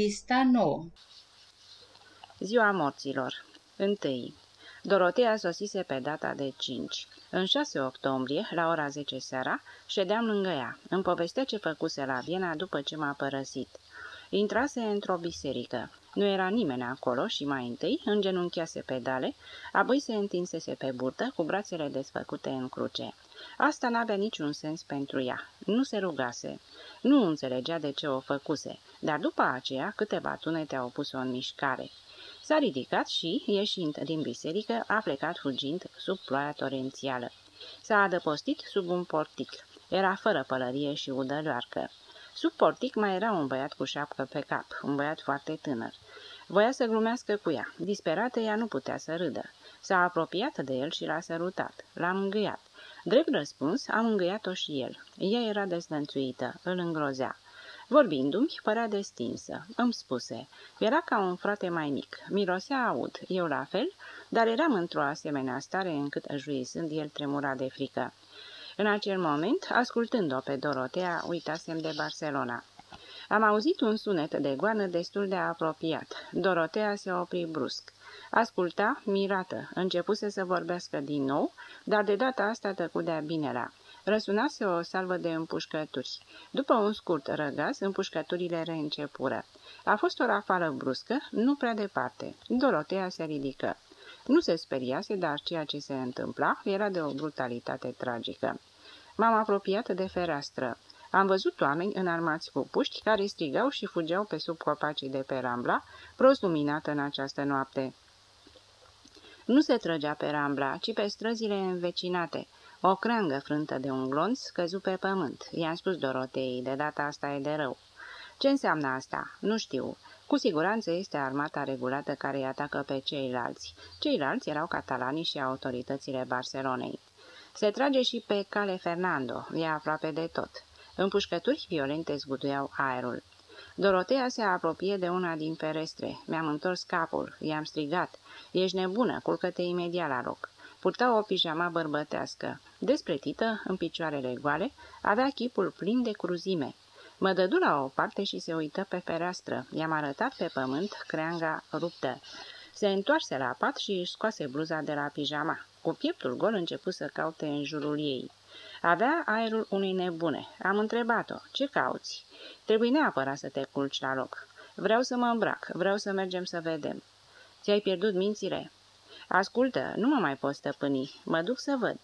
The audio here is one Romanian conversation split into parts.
Pista 9 Ziua morților 1. Dorotea sosise pe data de 5. În 6 octombrie, la ora 10 seara, ședeam lângă ea. Îmi povestea ce făcuse la Viena după ce m-a părăsit. Intrase într-o biserică. Nu era nimeni acolo și mai întâi îngenunchiase pedale, apoi se întinsese pe burtă cu brațele desfăcute în cruce. Asta n-avea niciun sens pentru ea. Nu se rugase. Nu înțelegea de ce o făcuse, dar după aceea câteva tunete au pus-o în mișcare. S-a ridicat și, ieșind din biserică, a plecat fugind sub ploaia torențială. S-a adăpostit sub un portic. Era fără pălărie și udăloarcă. Sub portic mai era un băiat cu șapcă pe cap, un băiat foarte tânăr. Voia să glumească cu ea. Disperată, ea nu putea să râdă. S-a apropiat de el și l-a sărutat. L-a mângâiat. Drept răspuns, a mângâiat-o și el. Ea era dezlănțuită, îl îngrozea. Vorbindu-mi, părea destinsă. Îmi spuse. Era ca un frate mai mic. Mirosea aud, eu la fel, dar eram într-o asemenea stare încât, juisând, el tremura de frică. În acel moment, ascultând-o pe Dorotea, uitasem de Barcelona. Am auzit un sunet de goană destul de apropiat. Dorotea se opri brusc. Asculta, mirată, începuse să vorbească din nou, dar de data asta tăcu de-a binelea. Răsunase o salvă de împușcături. După un scurt răgaz, împușcăturile reîncepură. A fost o rafală bruscă, nu prea departe. Dorotea se ridică. Nu se speriase, dar ceea ce se întâmpla era de o brutalitate tragică. M-am apropiat de fereastră. Am văzut oameni înarmați cu puști care strigau și fugeau pe sub copacii de pe Rambla, prost luminată în această noapte. Nu se trăgea pe Rambla, ci pe străzile învecinate. O creangă frântă de un glonț căzu pe pământ. I-am spus Dorotei, de data asta e de rău. Ce înseamnă asta? Nu știu. Cu siguranță este armata regulată care îi atacă pe ceilalți. Ceilalți erau catalanii și autoritățile Barcelonei. Se trage și pe cale Fernando, e aproape de tot. Împușcături violente zguduiau aerul. Dorotea se apropie de una din ferestre. Mi-am întors capul, i-am strigat. Ești nebună, culcă-te imediat la loc. Purta o pijama bărbătească. Despletită, în picioarele goale, avea chipul plin de cruzime. Mă dădu la o parte și se uită pe fereastră. I-am arătat pe pământ creanga ruptă. Se întoarse la pat și își scoase bluza de la pijama. Cu pieptul gol început să caute în jurul ei. Avea aerul unei nebune. Am întrebat-o, ce cauți? Trebuie neapărat să te culci la loc. Vreau să mă îmbrac, vreau să mergem să vedem. Ți-ai pierdut mințile? Ascultă, nu mă mai pot stăpâni, mă duc să văd.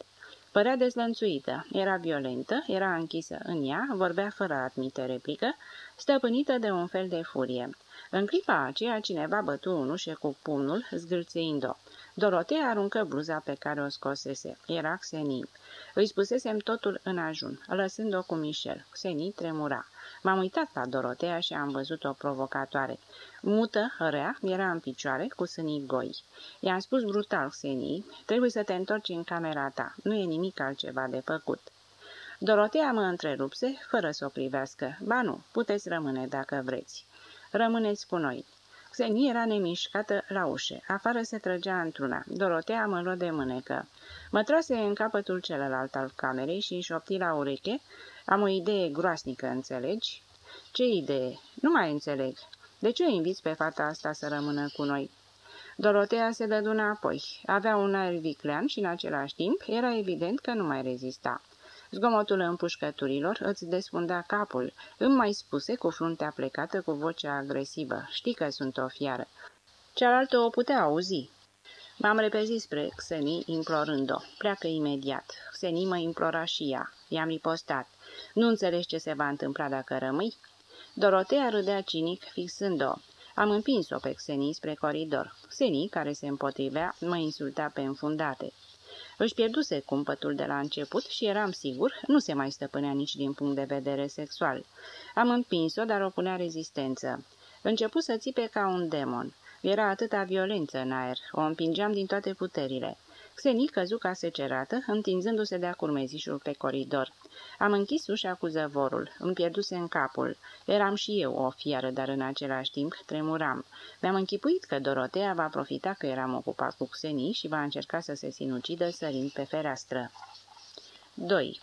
Părea dezlănțuită, era violentă, era închisă în ea, vorbea fără a admite replică, stăpânită de un fel de furie. În clipa aceea, cineva bătu un ușe cu pumnul, zgâlțeind-o. Dorotea aruncă bluza pe care o scosese. Era Xeni. Îi spusesem totul în ajun, lăsând-o cu Michel. Xeni tremura. M-am uitat la Dorotea și am văzut-o provocatoare. Mută, rea, era în picioare, cu sânii goi. I-am spus brutal, Xeni, trebuie să te întorci în camera ta. Nu e nimic altceva de făcut. Dorotea mă întrerupse, fără să o privească. Ba nu, puteți rămâne dacă vreți. Rămâneți cu noi. Xeni era nemișcată la ușă. Afară se trăgea într-una. Dorotea mă luă de mânecă. Mă trase în capătul celălalt al camerei și șopti la ureche. Am o idee groasnică, înțelegi? Ce idee? Nu mai înțeleg. De ce o inviți pe fata asta să rămână cu noi? Dorotea se dădu înapoi. Avea un aer viclean și în același timp era evident că nu mai rezista. Zgomotul împușcăturilor îți desfunda capul. Îmi mai spuse cu fruntea plecată cu vocea agresivă. Știi că sunt o fiară. Cealaltă o putea auzi. M-am repezit spre Xeni, implorând-o. Pleacă imediat. Xeni mă implora și ea. I-am ripostat. Nu înțelegi ce se va întâmpla dacă rămâi? Dorotea râdea cinic, fixând-o. Am împins-o pe Xeni spre coridor. Xeni, care se împotrivea, mă insulta pe înfundate. Își pierduse cumpătul de la început și eram sigur, nu se mai stăpânea nici din punct de vedere sexual. Am împins-o, dar o punea rezistență. Început să țipe ca un demon. Era atâta violență în aer, o împingeam din toate puterile. Xeni căzu ca secerată, întinzându-se de-a curmezișul pe coridor. Am închis ușa cu zăvorul, îmi pierduse în capul. Eram și eu o fiară, dar în același timp tremuram. Mi-am închipuit că Dorotea va profita că eram ocupat cu Xeni și va încerca să se sinucidă sărind pe fereastră. 2.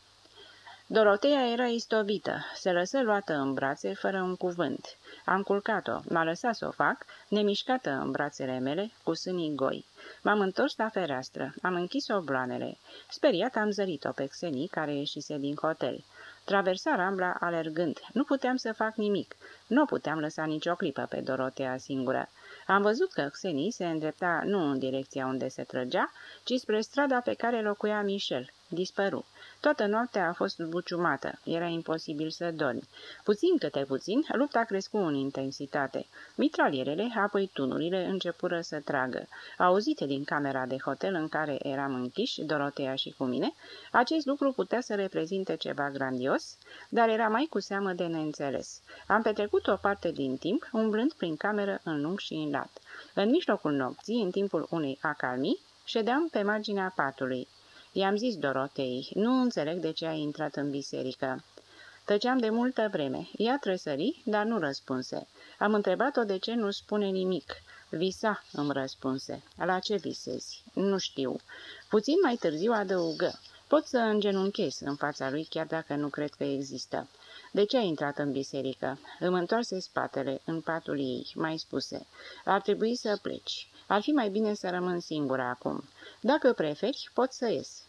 Dorotea era istovită, se lăsă luată în brațe fără un cuvânt. Am culcat-o, m-a lăsat să o fac, nemișcată în brațele mele, cu sânii goi. M-am întors la fereastră, am închis obloanele. Speriat am zărit-o pe Xenii, care ieșise din hotel. Traversa Rambla alergând. Nu puteam să fac nimic. Nu puteam lăsa nicio clipă pe Dorotea singură. Am văzut că Xenii se îndrepta nu în direcția unde se trăgea, ci spre strada pe care locuia Michel. Dispăru. Toată noaptea a fost buciumată. Era imposibil să dormi. Puțin câte puțin, lupta crescu în intensitate. Mitralierele, apoi tunurile, începură să tragă. Auzite din camera de hotel în care eram închiși, Dorotea și cu mine, acest lucru putea să reprezinte ceva grandios, dar era mai cu seamă de neînțeles. Am petrecut o parte din timp umblând prin cameră în lung și în lat. În mijlocul nopții, în timpul unei acalmii, ședeam pe marginea patului. I-am zis Dorotei, nu înțeleg de ce ai intrat în biserică. Tăceam de multă vreme. Ea trăsări, dar nu răspunse. Am întrebat-o de ce nu spune nimic. Visa, îmi răspunse. La ce visezi? Nu știu. Puțin mai târziu adăugă. Pot să îngenunchez în fața lui, chiar dacă nu cred că există. De ce ai intrat în biserică? Îmi întoarse spatele în patul ei, mai spuse. Ar trebui să pleci. Ar fi mai bine să rămân singură acum. Dacă preferi, pot să ies.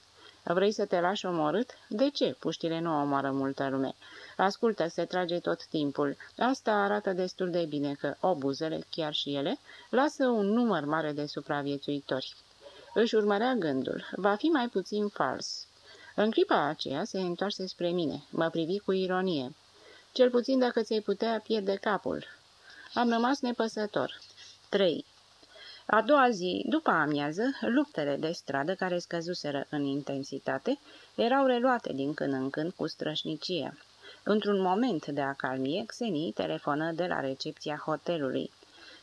Vrei să te lași omorât? De ce? Puștile nu omoară multă lume. Ascultă, se trage tot timpul. Asta arată destul de bine că obuzele, chiar și ele, lasă un număr mare de supraviețuitori. Își urmărea gândul. Va fi mai puțin fals. În clipa aceea se întoarse spre mine. Mă privi cu ironie. Cel puțin dacă ți-ai putea pierde capul. Am rămas nepăsător. 3. A doua zi, după amiază, luptele de stradă care scăzuseră în intensitate erau reluate din când în când cu strășnicie. Într-un moment de acalmie, Xenii telefonă de la recepția hotelului.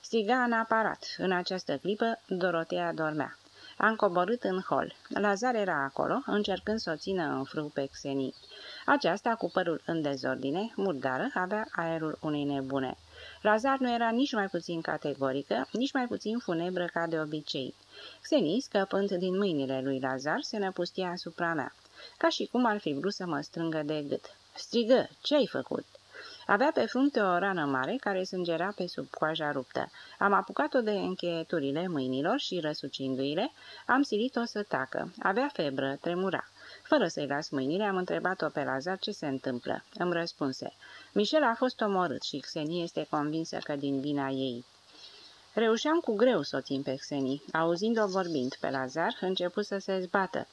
Striga în aparat. În această clipă, Dorotea dormea. Am coborât în hol. Lazar era acolo, încercând să o țină în frâu pe Xenii. Aceasta, cu părul în dezordine, murdară, avea aerul unei nebune. Lazar nu era nici mai puțin categorică, nici mai puțin funebră ca de obicei. Xenii, scăpând din mâinile lui Lazar, se năpustia asupra mea, ca și cum ar fi vrut să mă strângă de gât. Strigă, ce ai făcut? Avea pe frunte o rană mare care sângera pe sub coaja ruptă. Am apucat-o de încheieturile mâinilor și, răsucindu-i-le, am silit-o să tacă. Avea febră, tremura. Fără să-i las mâinile, am întrebat-o pe Lazar ce se întâmplă. Îmi răspunse. Michel a fost omorât și Xenie este convinsă că din vina ei. Reușeam cu greu să o țin pe Xenie. Auzind-o vorbind pe Lazar, început să se zbată.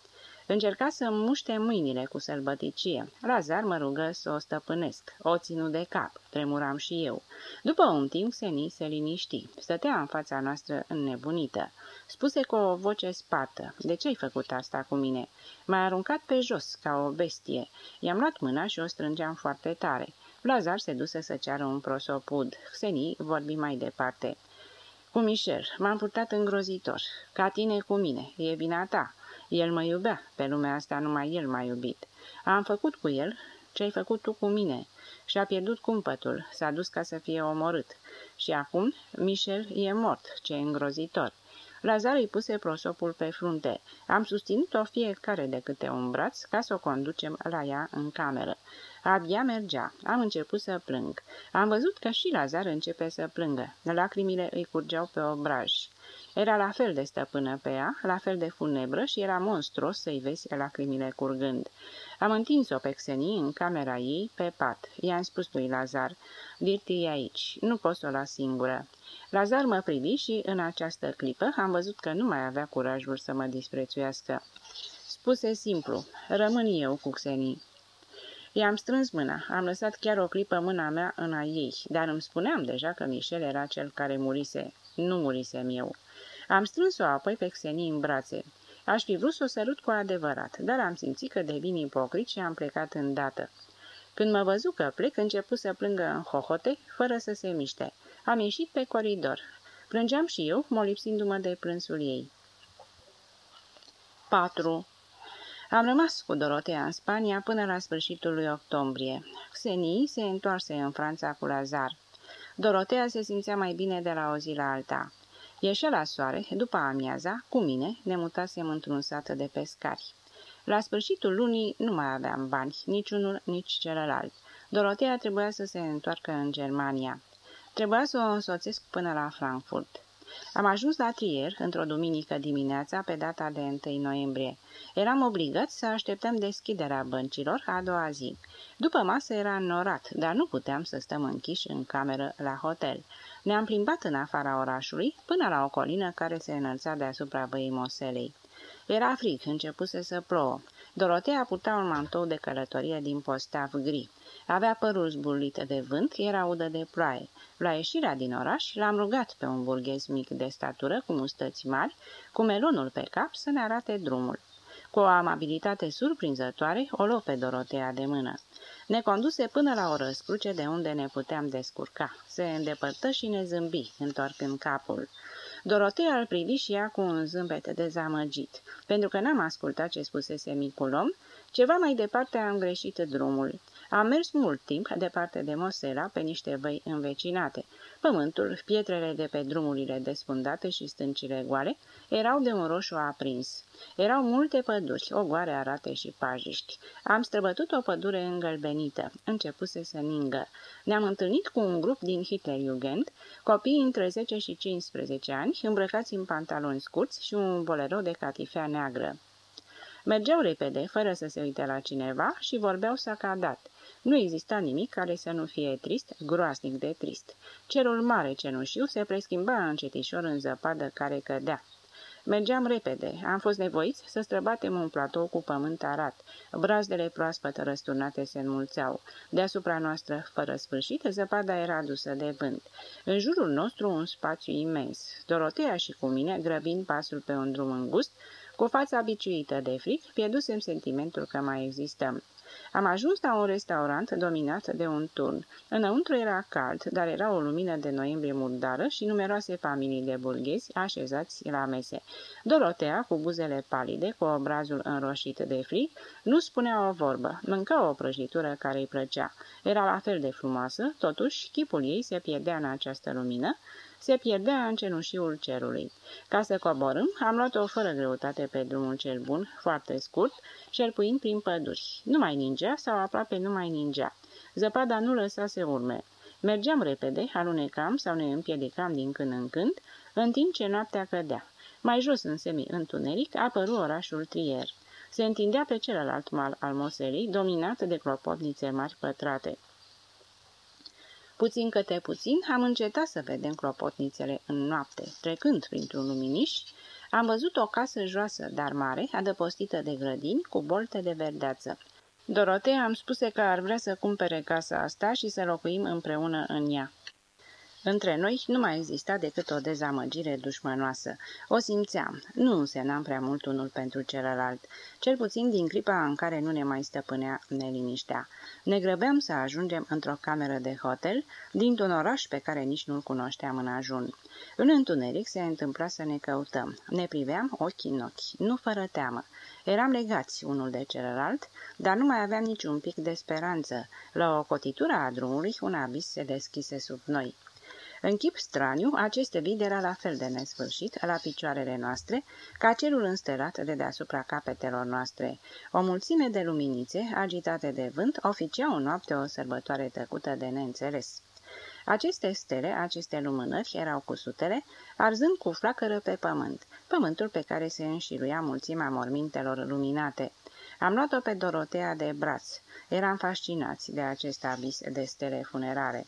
Încerca să muște mâinile cu sălbăticie. Lazar mă rugă să o stăpânesc. O ținu de cap. Tremuram și eu. După un timp, Xeni se liniști. Stătea în fața noastră înnebunită. Spuse cu o voce spartă. De ce ai făcut asta cu mine? M-ai aruncat pe jos, ca o bestie. I-am luat mâna și o strângeam foarte tare. Lazar se duse să ceară un prosopud. Xeni vorbi mai departe. Cu Michel, m-am purtat îngrozitor. Ca tine cu mine. E vina ta. El mă iubea. Pe lumea asta numai el m-a iubit. Am făcut cu el ce ai făcut tu cu mine. Și-a pierdut cumpătul. S-a dus ca să fie omorât. Și acum Michel e mort. Ce îngrozitor. Lazar îi puse prosopul pe frunte. Am susținut-o fiecare de câte un braț ca să o conducem la ea în cameră. Abia mergea. Am început să plâng. Am văzut că și Lazar începe să plângă. Lacrimile îi curgeau pe obraj. Era la fel de stăpână pe ea, la fel de funebră și era monstruos să-i vezi lacrimile curgând. Am întins-o pe Xenie în camera ei, pe pat. I-am spus lui Lazar, Dirti e aici, nu pot să o las singură. Lazar mă privi și, în această clipă, am văzut că nu mai avea curajul să mă disprețuiască. Spuse simplu, rămân eu cu Xenie. I-am strâns mâna, am lăsat chiar o clipă mâna mea în a ei, dar îmi spuneam deja că Michel era cel care murise. Nu murisem eu. Am strâns-o apoi pe Xenie în brațe. Aș fi vrut să o sărut cu adevărat, dar am simțit că devin ipocrit și am plecat îndată. Când mă văzu că plec, început să plângă în hohote, fără să se miște. Am ieșit pe coridor. Plângeam și eu, molipsindu-mă de plânsul ei. 4. Am rămas cu Dorotea în Spania până la sfârșitul lui octombrie. Xenii se întoarse în Franța cu Lazar. Dorotea se simțea mai bine de la o zi la alta. Ieșea la soare, după amiaza, cu mine, ne mutasem într-un sat de pescari. La sfârșitul lunii nu mai aveam bani, niciunul, nici celălalt. Dorotea trebuia să se întoarcă în Germania. Trebuia să o însoțesc până la Frankfurt. Am ajuns la Trier într-o duminică dimineața pe data de 1 noiembrie. Eram obligați să așteptăm deschiderea băncilor a doua zi. După masă era înnorat, dar nu puteam să stăm închiși în cameră la hotel. Ne-am plimbat în afara orașului până la o colină care se înălța deasupra văii Moselei. Era frig, începuse să plouă. Dorotea purta un mantou de călătorie din postav gri. Avea părul zburlit de vânt, era udă de ploaie. La ieșirea din oraș, l-am rugat pe un burghez mic de statură, cu mustăți mari, cu melonul pe cap, să ne arate drumul. Cu o amabilitate surprinzătoare, o luă pe Dorotea de mână. Ne conduse până la o răscruce de unde ne puteam descurca. Se îndepărtă și ne zâmbi, întorcând capul. Dorotea îl privi și ea cu un zâmbet dezamăgit, pentru că n-am ascultat ce spusese micul om, ceva mai departe am greșit drumul. Am mers mult timp departe de Mosela, pe niște văi învecinate. Pământul, pietrele de pe drumurile desfundate și stâncile goale erau de un roșu aprins. Erau multe păduri, ogoare arate și pajiști. Am străbătut o pădure îngălbenită. Începuse să ningă. Ne-am întâlnit cu un grup din Hitlerjugend, copii între 10 și 15 ani, îmbrăcați în pantaloni scurți și un bolero de catifea neagră. Mergeau repede, fără să se uite la cineva, și vorbeau sacadat. Nu exista nimic care să nu fie trist, groasnic de trist. Cerul mare cenușiu se preschimba încetișor în zăpadă care cădea. Mergeam repede. Am fost nevoiți să străbatem un platou cu pământ arat. Brazdele proaspăt răsturnate se înmulțeau. Deasupra noastră, fără sfârșit, zăpada era dusă de vânt. În jurul nostru un spațiu imens. Dorotea și cu mine, grăbind pasul pe un drum îngust, cu fața biciuită de fric, pierdusem sentimentul că mai existăm. Am ajuns la un restaurant dominat de un turn. Înăuntru era cald, dar era o lumină de noiembrie murdară și numeroase familii de burghezi așezați la mese. Dorotea, cu buzele palide, cu obrazul înroșit de frig, nu spunea o vorbă, mânca o prăjitură care îi plăcea. Era la fel de frumoasă, totuși chipul ei se pierdea în această lumină, se pierdea în cenușiul cerului. Ca să coborâm, am luat-o fără greutate pe drumul cel bun, foarte scurt, șerpuind prin păduri. Nu mai ningea sau aproape nu mai ningea. Zăpada nu lăsase urme. Mergeam repede, alunecam sau ne împiedicam din când în când, în timp ce noaptea cădea. Mai jos, în semi-întuneric, apăru orașul Trier. Se întindea pe celălalt mal al Moselei, dominat de clopotnițe mari pătrate. Puțin către puțin am încetat să vedem clopotnițele în noapte. Trecând printr-un luminiș, am văzut o casă joasă, dar mare, adăpostită de grădini, cu bolte de verdeață. Dorotei am spuse că ar vrea să cumpere casa asta și să locuim împreună în ea. Între noi nu mai exista decât o dezamăgire dușmănoasă. O simțeam. Nu însemnam prea mult unul pentru celălalt, cel puțin din clipa în care nu ne mai stăpânea neliniștea. Ne grăbeam să ajungem într-o cameră de hotel dintr-un oraș pe care nici nu-l cunoșteam în ajun. În întuneric se întâmpla să ne căutăm. Ne priveam ochi în ochi, nu fără teamă. Eram legați unul de celălalt, dar nu mai aveam niciun pic de speranță. La o cotitură a drumului, un abis se deschise sub noi. În chip straniu, acest vid era la fel de nesfârșit la picioarele noastre, ca cerul înstelat de deasupra capetelor noastre. O mulțime de luminițe, agitate de vânt, oficiau în noapte o sărbătoare tăcută de neînțeles. Aceste stele, aceste lumânări, erau cu sutele, arzând cu flacără pe pământ, pământul pe care se înșiruia mulțimea mormintelor luminate. Am luat-o pe Dorotea de braț. Eram fascinați de acest abis de stele funerare.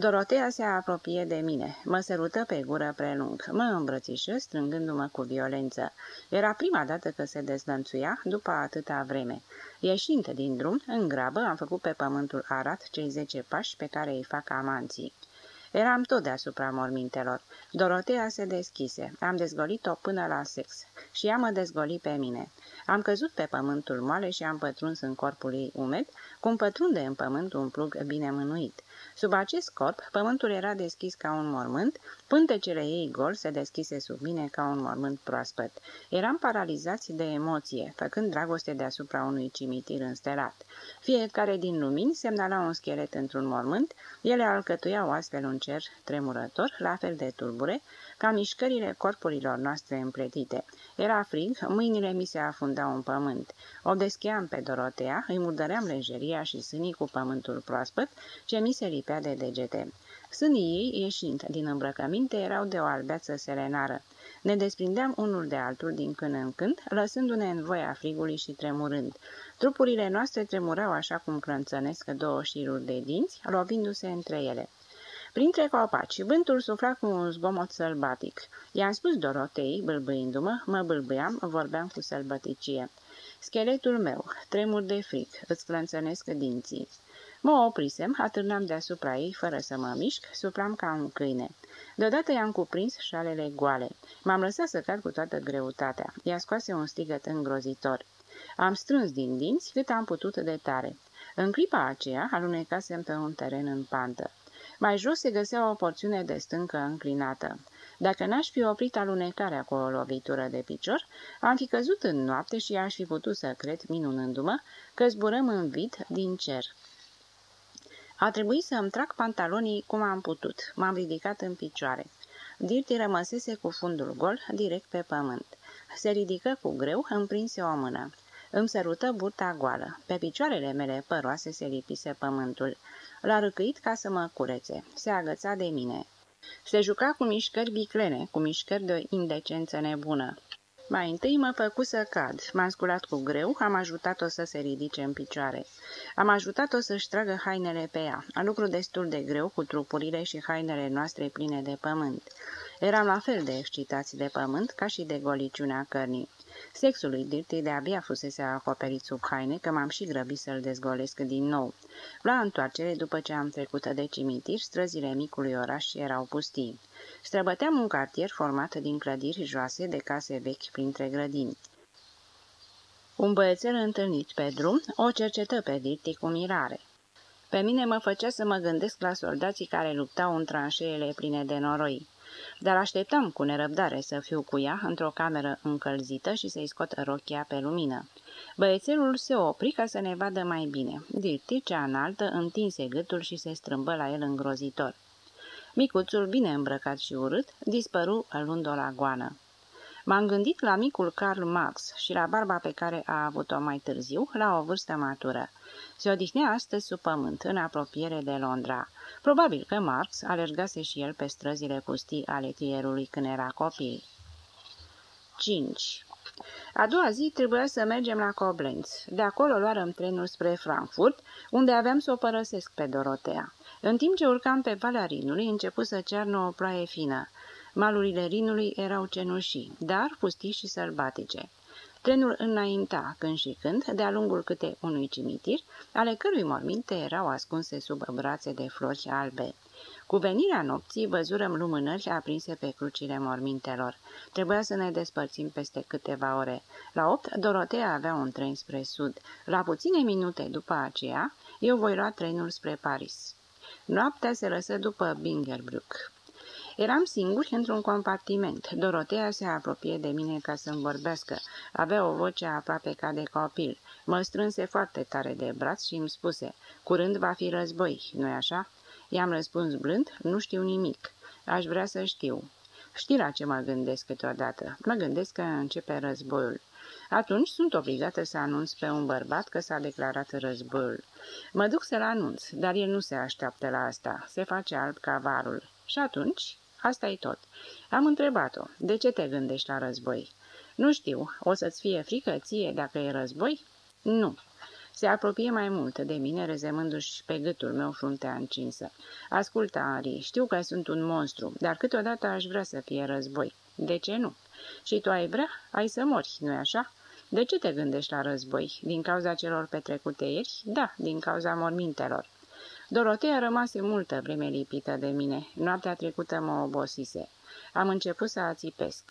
Dorotea se apropie de mine, mă sărută pe gură prelung, mă îmbrățișă strângându-mă cu violență. Era prima dată că se dezlănțuia după atâta vreme. Ieșind din drum, în grabă, am făcut pe pământul arat cei zece pași pe care îi fac amanții. Eram tot deasupra mormintelor. Dorotea se deschise. Am dezgolit-o până la sex. Și ea mă dezgoli pe mine. Am căzut pe pământul moale și am pătruns în corpul ei umed, cum pătrunde în pământ un plug bine mânuit. Sub acest corp, pământul era deschis ca un mormânt, pântecele ei gol se deschise sub mine ca un mormânt proaspăt. Eram paralizați de emoție, făcând dragoste deasupra unui cimitir înstelat. Fiecare din lumini semnala un schelet într-un mormânt, ele alcătuiau astfel un cer tremurător, la fel de tulbure, ca mișcările corpurilor noastre împletite. Era frig, mâinile mi se afundau în pământ. O descheam pe Dorotea, îi murdăream lejeria și sânii cu pământul proaspăt, ce mi se lipea de degete. Sânii ei, ieșind din îmbrăcăminte, erau de o albeață selenară. Ne desprindeam unul de altul din când în când, lăsându-ne în voia frigului și tremurând. Trupurile noastre tremurau așa cum crânțănesc două șiruri de dinți, lovindu-se între ele. Printre copaci, vântul sufla cu un zgomot sălbatic. I-am spus Dorotei, bâlbâindu-mă, mă bâlbâiam, vorbeam cu sălbăticie. Scheletul meu, tremur de fric, îți clănțănesc dinții. Mă oprisem, atârnam deasupra ei, fără să mă mișc, suplam ca un câine. Deodată i-am cuprins șalele goale. M-am lăsat să cad cu toată greutatea. Ea scoase un strigăt îngrozitor. Am strâns din dinți cât am putut de tare. În clipa aceea alunecasem pe un teren în pantă. Mai jos se găsea o porțiune de stâncă înclinată. Dacă n-aș fi oprit alunecarea cu o lovitură de picior, am fi căzut în noapte și aș fi putut să cred, minunându-mă, că zburăm în vid din cer. A trebuit să îmi trag pantalonii cum am putut. M-am ridicat în picioare. Dirty rămăsese cu fundul gol, direct pe pământ. Se ridică cu greu, îmi prinse o mână. Îmi sărută burta goală. Pe picioarele mele păroase se lipise pământul. L-a răcăit ca să mă curețe. Se agăța de mine. Se juca cu mișcări biclene, cu mișcări de indecență nebună. Mai întâi mă făcu să cad. M-am sculat cu greu, am ajutat-o să se ridice în picioare. Am ajutat-o să-și tragă hainele pe ea, lucru destul de greu cu trupurile și hainele noastre pline de pământ. Eram la fel de excitați de pământ ca și de goliciunea cărnii. Sexul lui Dirty de-abia fusese acoperit sub haine, că m-am și grăbit să-l dezgolesc din nou. La întoarcere, după ce am trecut de cimitir, străzile micului oraș erau pustii. Străbăteam un cartier format din clădiri joase de case vechi printre grădini. Un băiețel întâlnit pe drum o cercetă pe Dirty cu mirare. Pe mine mă făcea să mă gândesc la soldații care luptau în tranșeele pline de noroi dar așteptam cu nerăbdare să fiu cu ea într-o cameră încălzită și să-i scot rochia pe lumină. Băiețelul se opri ca să ne vadă mai bine. Dirti, cea înaltă, întinse gâtul și se strâmbă la el îngrozitor. Micuțul, bine îmbrăcat și urât, dispăru luând-o la goană. M-am gândit la micul Karl Marx și la barba pe care a avut-o mai târziu, la o vârstă matură. Se odihnea astăzi sub pământ, în apropiere de Londra. Probabil că Marx alergase și el pe străzile pustii ale tierului când era copil. 5. A doua zi trebuia să mergem la Koblenz. De acolo luarăm trenul spre Frankfurt, unde aveam să o părăsesc pe Dorotea. În timp ce urcam pe Valea Rinului, început să cearnă o ploaie fină. Malurile Rinului erau cenușii, dar pustii și sălbatice. Trenul înainta când și când, de-a lungul câte unui cimitir, ale cărui morminte erau ascunse sub brațe de flori albe. Cu venirea nopții văzurăm lumânări aprinse pe crucile mormintelor. Trebuia să ne despărțim peste câteva ore. La opt, Dorotea avea un tren spre sud. La puține minute după aceea, eu voi lua trenul spre Paris. Noaptea se lăsă după Bingerbruck. Eram singuri într-un compartiment. Dorotea se apropie de mine ca să-mi vorbească. Avea o voce aproape ca de copil. Mă strânse foarte tare de braț și îmi spuse, curând va fi război, nu-i așa? I-am răspuns blând, nu știu nimic. Aș vrea să știu. Știi la ce mă gândesc câteodată? Mă gândesc că începe războiul. Atunci sunt obligată să anunț pe un bărbat că s-a declarat războiul. Mă duc să-l anunț, dar el nu se așteaptă la asta. Se face alb ca varul. Și atunci asta e tot. Am întrebat-o, de ce te gândești la război? Nu știu, o să-ți fie frică ție dacă e război? Nu. Se apropie mai mult de mine, rezemându-și pe gâtul meu fruntea încinsă. Ascultă, Ari, știu că sunt un monstru, dar câteodată aș vrea să fie război. De ce nu? Și tu ai vrea? Ai să mori, nu-i așa? De ce te gândești la război? Din cauza celor petrecute ieri? Da, din cauza mormintelor. Dorotea rămase multă vreme lipită de mine. Noaptea trecută mă obosise. Am început să ațipesc.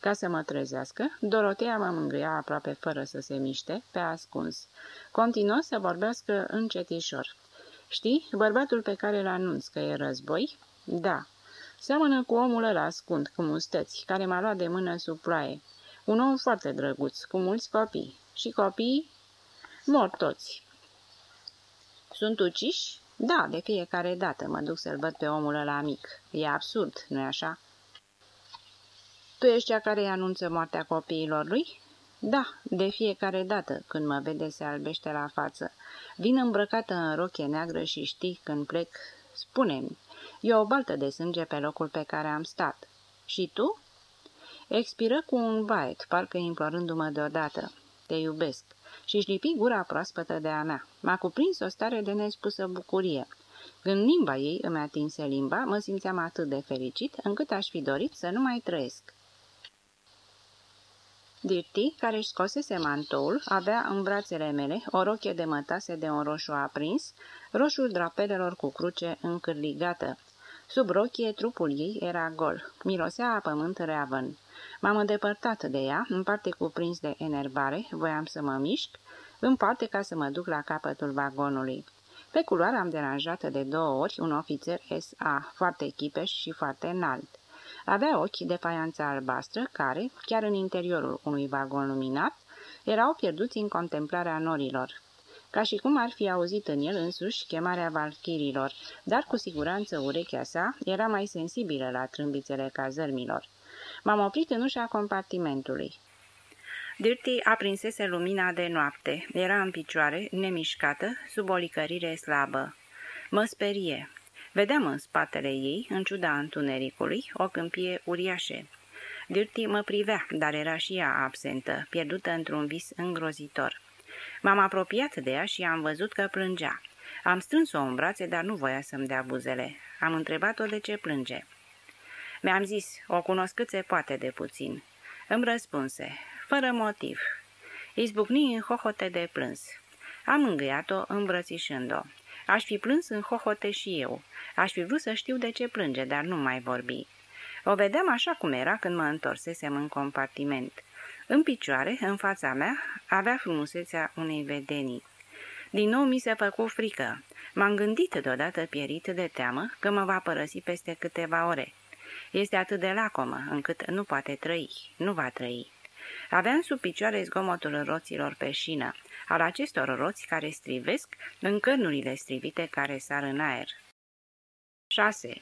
Ca să mă trezească, Dorotea mă mângâia aproape fără să se miște, pe ascuns. Continuă să vorbească încetișor. Știi, bărbatul pe care îl anunț că e război? Da. Seamănă cu omul ăla ascunt, cu mustăți, care m-a luat de mână sub ploaie. Un om foarte drăguț, cu mulți copii. Și copiii? Mor toți. Sunt uciși? Da, de fiecare dată mă duc să-l văd pe omul ăla mic. E absurd, nu-i așa? Tu ești cea care îi anunță moartea copiilor lui? Da, de fiecare dată când mă vede se albește la față. Vin îmbrăcată în rochie neagră și știi când plec, spune-mi, e o baltă de sânge pe locul pe care am stat. Și tu? Expiră cu un vaet, parcă implorându-mă deodată. Te iubesc. Și-și lipi gura proaspătă de a mea. M-a cuprins o stare de nespusă bucurie. Când limba ei îmi atinse limba, mă simțeam atât de fericit, încât aș fi dorit să nu mai trăiesc. Dirty, care își scosese mantoul, avea în brațele mele o rochie de mătase de un roșu aprins, roșul drapelelor cu cruce încârligată. Sub rochie, trupul ei era gol, mirosea a pământ reavăn. M-am îndepărtat de ea, în parte cuprins de enervare, voiam să mă mișc, în parte ca să mă duc la capătul vagonului. Pe culoare am deranjat de două ori un ofițer SA, foarte chipeș și foarte înalt. Avea ochi de faianță albastră care, chiar în interiorul unui vagon luminat, erau pierduți în contemplarea norilor. Ca și cum ar fi auzit în el însuși chemarea valchirilor, dar cu siguranță urechea sa era mai sensibilă la trâmbițele cazărmilor. M-am oprit în ușa compartimentului. Dirty aprinsese lumina de noapte. Era în picioare, nemișcată, sub o licărire slabă. Mă sperie. Vedeam în spatele ei, în ciuda întunericului, o câmpie uriașe. Dirty mă privea, dar era și ea absentă, pierdută într-un vis îngrozitor. M-am apropiat de ea și am văzut că plângea. Am strâns-o în brațe, dar nu voia să-mi dea buzele. Am întrebat-o de ce plânge. Mi-am zis, o cunosc cât se poate de puțin. Îmi răspunse, fără motiv. Izbucni în hohote de plâns. Am îngâiat-o îmbrățișând-o. Aș fi plâns în hohote și eu. Aș fi vrut să știu de ce plânge, dar nu mai vorbi. O vedeam așa cum era când mă întorsesem în compartiment. În picioare, în fața mea, avea frumusețea unei vedenii. Din nou mi se făcu frică. M-am gândit deodată pierit de teamă că mă va părăsi peste câteva ore. Este atât de lacomă, încât nu poate trăi, nu va trăi. Aveam sub picioare zgomotul roților pe șină, al acestor roți care strivesc în cărnurile strivite care sar în aer. 6.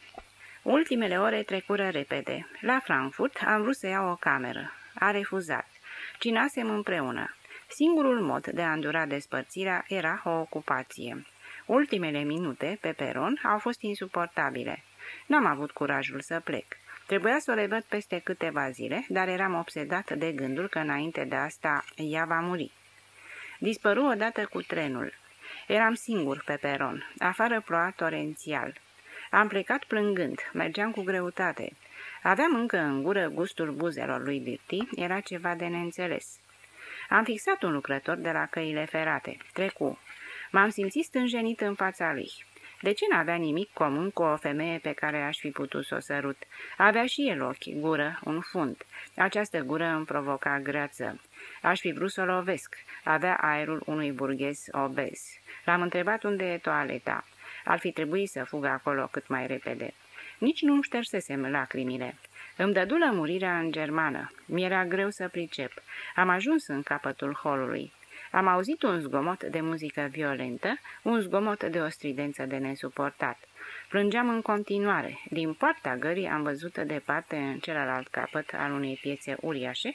Ultimele ore trecură repede. La Frankfurt am vrut să iau o cameră. A refuzat. Cinasem împreună. Singurul mod de a îndura despărțirea era o ocupație. Ultimele minute, pe peron, au fost insuportabile. N-am avut curajul să plec. Trebuia să o revăd peste câteva zile, dar eram obsedat de gândul că înainte de asta ea va muri. Dispăru odată cu trenul. Eram singur pe peron, afară ploua torențial. Am plecat plângând, mergeam cu greutate. Aveam încă în gură gustul buzelor lui Dirty, era ceva de neînțeles. Am fixat un lucrător de la căile ferate. Trecu. M-am simțit stânjenit în fața lui. De ce n-avea nimic comun cu o femeie pe care aș fi putut să o sărut? Avea și el ochi, gură, un fund. Această gură îmi provoca greață. Aș fi vrut să o lovesc. Avea aerul unui burghez obez. L-am întrebat unde e toaleta. Ar fi trebuit să fugă acolo cât mai repede. Nici nu ștersesem lacrimile. Îmi dădu lămurirea în germană. Mi-era greu să pricep. Am ajuns în capătul holului. Am auzit un zgomot de muzică violentă, un zgomot de o stridență de nesuportat. Plângeam în continuare. Din poarta gării am văzut departe, în celălalt capăt al unei piețe uriașe,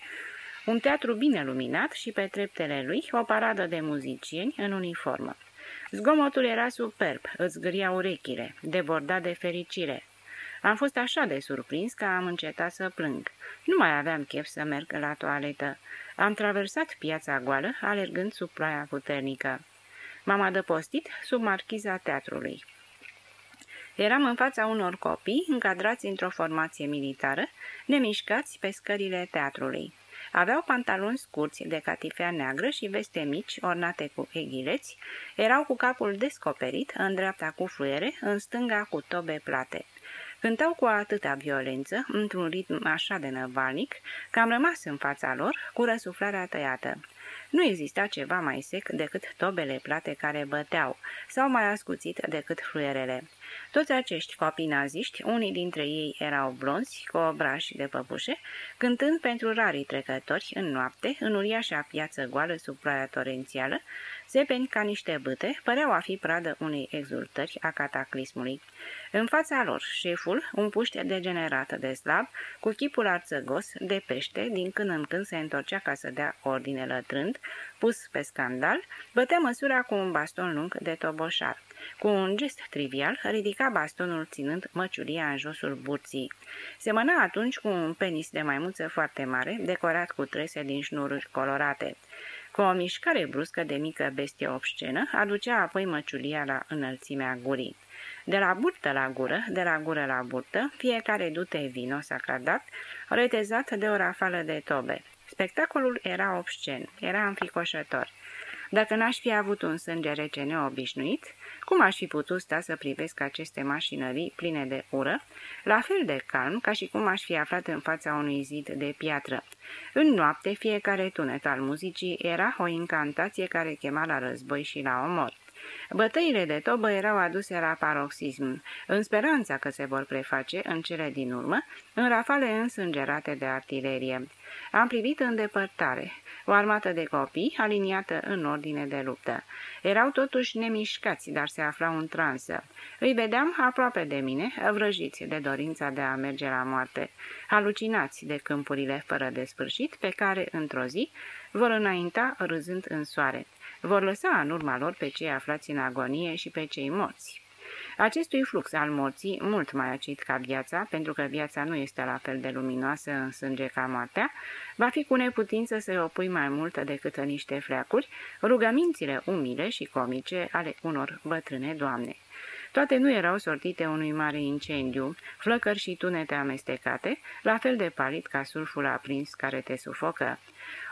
un teatru bine luminat și pe treptele lui o paradă de muzicieni în uniformă. Zgomotul era superb, îți gâria urechile, debordat de fericire. Am fost așa de surprins că am încetat să plâng. Nu mai aveam chef să merg la toaletă. Am traversat piața goală, alergând sub ploaia puternică. M-am adăpostit sub marchiza teatrului. Eram în fața unor copii încadrați într-o formație militară, nemișcați pe scările teatrului. Aveau pantaloni scurți de catifea neagră și veste mici, ornate cu eghileți, erau cu capul descoperit, în dreapta cu fluiere, în stânga cu tobe plate. Cântau cu atâta violență, într-un ritm așa de năvalnic, că am rămas în fața lor cu răsuflarea tăiată. Nu exista ceva mai sec decât tobele plate care băteau, sau mai ascuțit decât fluierele. Toți acești copii naziști, unii dintre ei erau blonzi, cu obrași de păpușe, cântând pentru rarii trecători în noapte, în uriașa piață goală sub ploaia torențială, Sepeni ca niște bâte păreau a fi pradă unei exultări a cataclismului. În fața lor, șeful, un puște degenerat de slab, cu chipul arțăgos, de pește, din când în când se întorcea ca să dea ordine lătrând, pus pe scandal, bătea măsura cu un baston lung de toboșar. Cu un gest trivial, ridica bastonul ținând măciulia în josul burții. Semăna atunci cu un penis de maimuță foarte mare, decorat cu trese din șnururi colorate. Cu o mișcare bruscă de mică bestie obscenă, aducea apoi măciulia la înălțimea gurii. De la burtă la gură, de la gură la burtă, fiecare dute vino sacadat, retezat de o rafală de tobe. Spectacolul era obscen, era înfricoșător. Dacă n-aș fi avut un sânge rece neobișnuit, cum aș fi putut sta să privesc aceste mașinării pline de ură, la fel de calm ca și cum aș fi aflat în fața unui zid de piatră. În noapte, fiecare tunet al muzicii era o incantație care chema la război și la omor. Bătăile de tobă erau aduse la paroxism, în speranța că se vor preface, în cele din urmă, în rafale însângerate de artilerie. Am privit în depărtare, o armată de copii, aliniată în ordine de luptă. Erau totuși nemișcați, dar se aflau în transă. Îi vedeam aproape de mine, vrăjiți de dorința de a merge la moarte, halucinați de câmpurile fără de sfârșit, pe care, într-o zi, vor înainta râzând în soare. Vor lăsa în urma lor pe cei aflați în agonie și pe cei morți. Acestui flux al morții, mult mai acid ca viața, pentru că viața nu este la fel de luminoasă în sânge ca moartea, va fi cu neputință să-i opui mai mult decât în niște fleacuri rugămințile umile și comice ale unor bătrâne doamne. Toate nu erau sortite unui mare incendiu, flăcări și tunete amestecate, la fel de palid ca sulful aprins care te sufocă.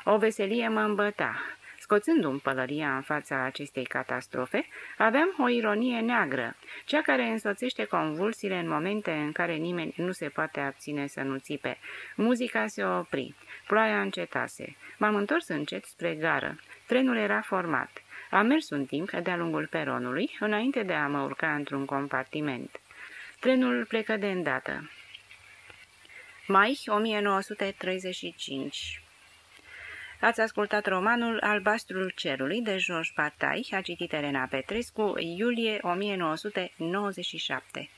O veselie mă îmbăta. Scoțându-mi pălăria în fața acestei catastrofe, aveam o ironie neagră, cea care însoțește convulsiile în momente în care nimeni nu se poate abține să nu țipe. Muzica se opri, ploaia încetase. M-am întors încet spre gară. Trenul era format. Am mers un timp de-a lungul peronului, înainte de a mă urca într-un compartiment. Trenul plecă de îndată. Mai 1935 Ați ascultat romanul Albastrul cerului de George Partai, a citit Elena Petrescu, iulie 1997.